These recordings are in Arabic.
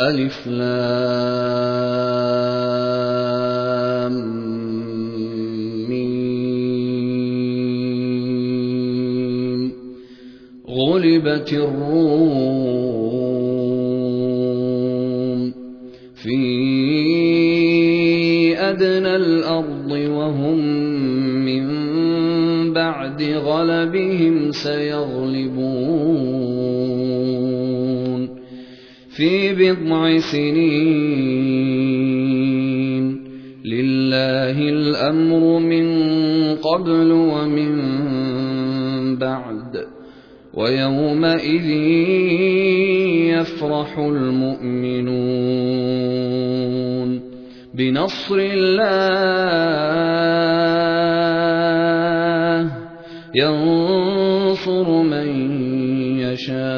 ألف لام ميم. غلبت الروم في أدنى الأرض وهم من بعد غلبهم سيغلبون. بضع سنين. لله الأمر من قبل ومن بعد. ويومئذ يفرح المؤمنون. بنصر الله ينصر من يشاء.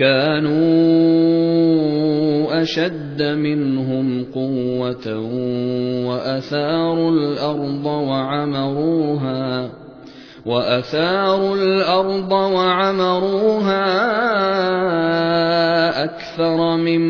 كانوا أشد منهم قوة وأثاروا الأرض وعمروها وأثاروا الأرض وعمروها أكثر مما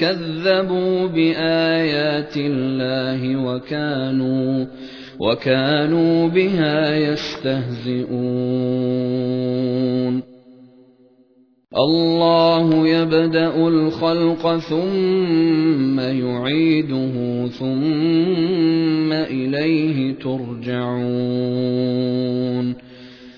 كذبوا بآيات الله وكانوا وكانوا بها يستهزئون. الله يبدأ الخلق ثم يعيده ثم إليه ترجعون.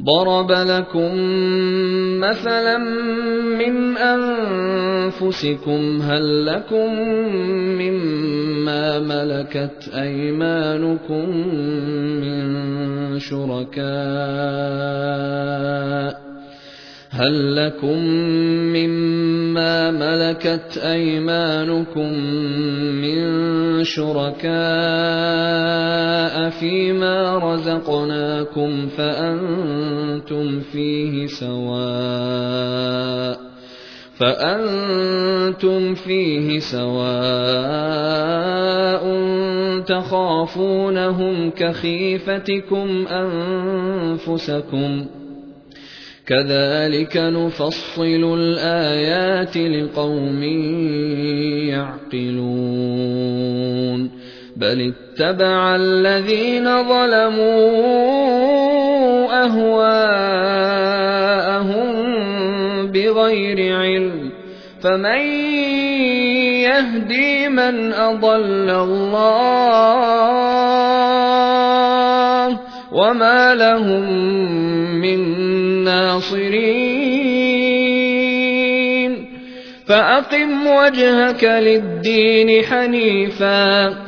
ضرب لكم مثلا من أنفسكم هل لكم مما ملكت أيمانكم من شركاء هل لكم مما ملكت أيمانكم من شركاء فيما رزقناكم فأنتم فيه سواء فأنتم فيه سواء تخافونهم كخيفتكم أنفسكم ۖ كذلك نفصل الآيات لقوم يعقلون. بل اتبع الذين ظلموا أهواءهم بغير علم. فمن يهدي من أضل الله وما لهم من الناصرين فأقم وجهك للدين حنيفا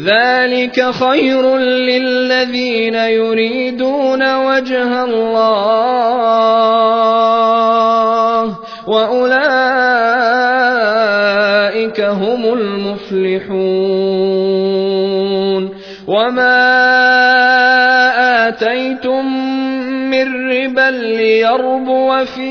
ذلك خير للذين يريدون وجه الله وأولئك هم المفلحون وما آتيتم من ربا ليربو في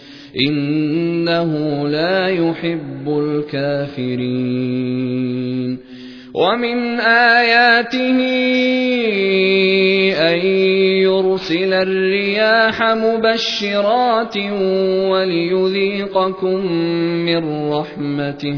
إنه لا يحب الكافرين. ومن آياته أن يرسل الرياح مبشرات وليذيقكم من رحمته.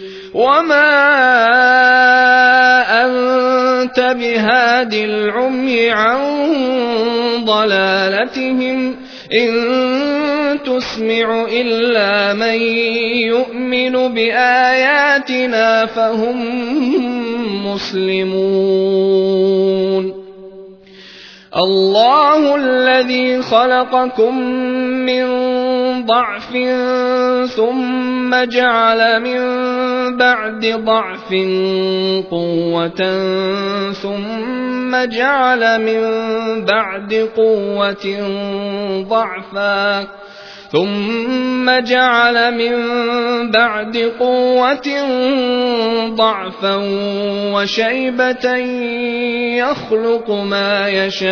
وما أنت بهاد العمي عن ضلالتهم إن تسمع إلا من يؤمن بآياتنا فهم مسلمون الله الذي خلقكم من ضعف ثم جعل من بعد ضعف قوة ثم جعل من بعد قوة ضعفا ثم جعل من بعد قوة ضعفا وشيبة يخلق ما يشاء